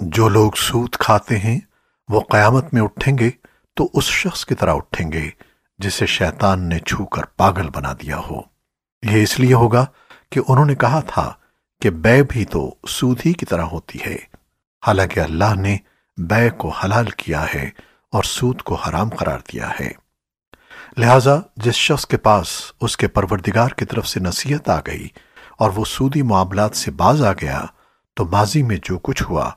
जो लोग सूद खाते हैं, वो कयामत में उठेंगे तो उस शख्स की तरह उठेंगे, जिसे शैतान ने छूकर पागल बना दिया हो। यह इसलिए होगा कि उन्होंने कहा था कि बै भी तो सूद ही की तरह होती है। हालाँकि अल्लाह ने बै को हलाल किया है और सूद को हराम करार दिया है। लिहाजा जिस शख्स के पास उसके परवरदिगार की तरफ़ से नसीहत आ गई और वो सूदी मामलात से बाज आ गया तो माजी में जो कुछ हुआ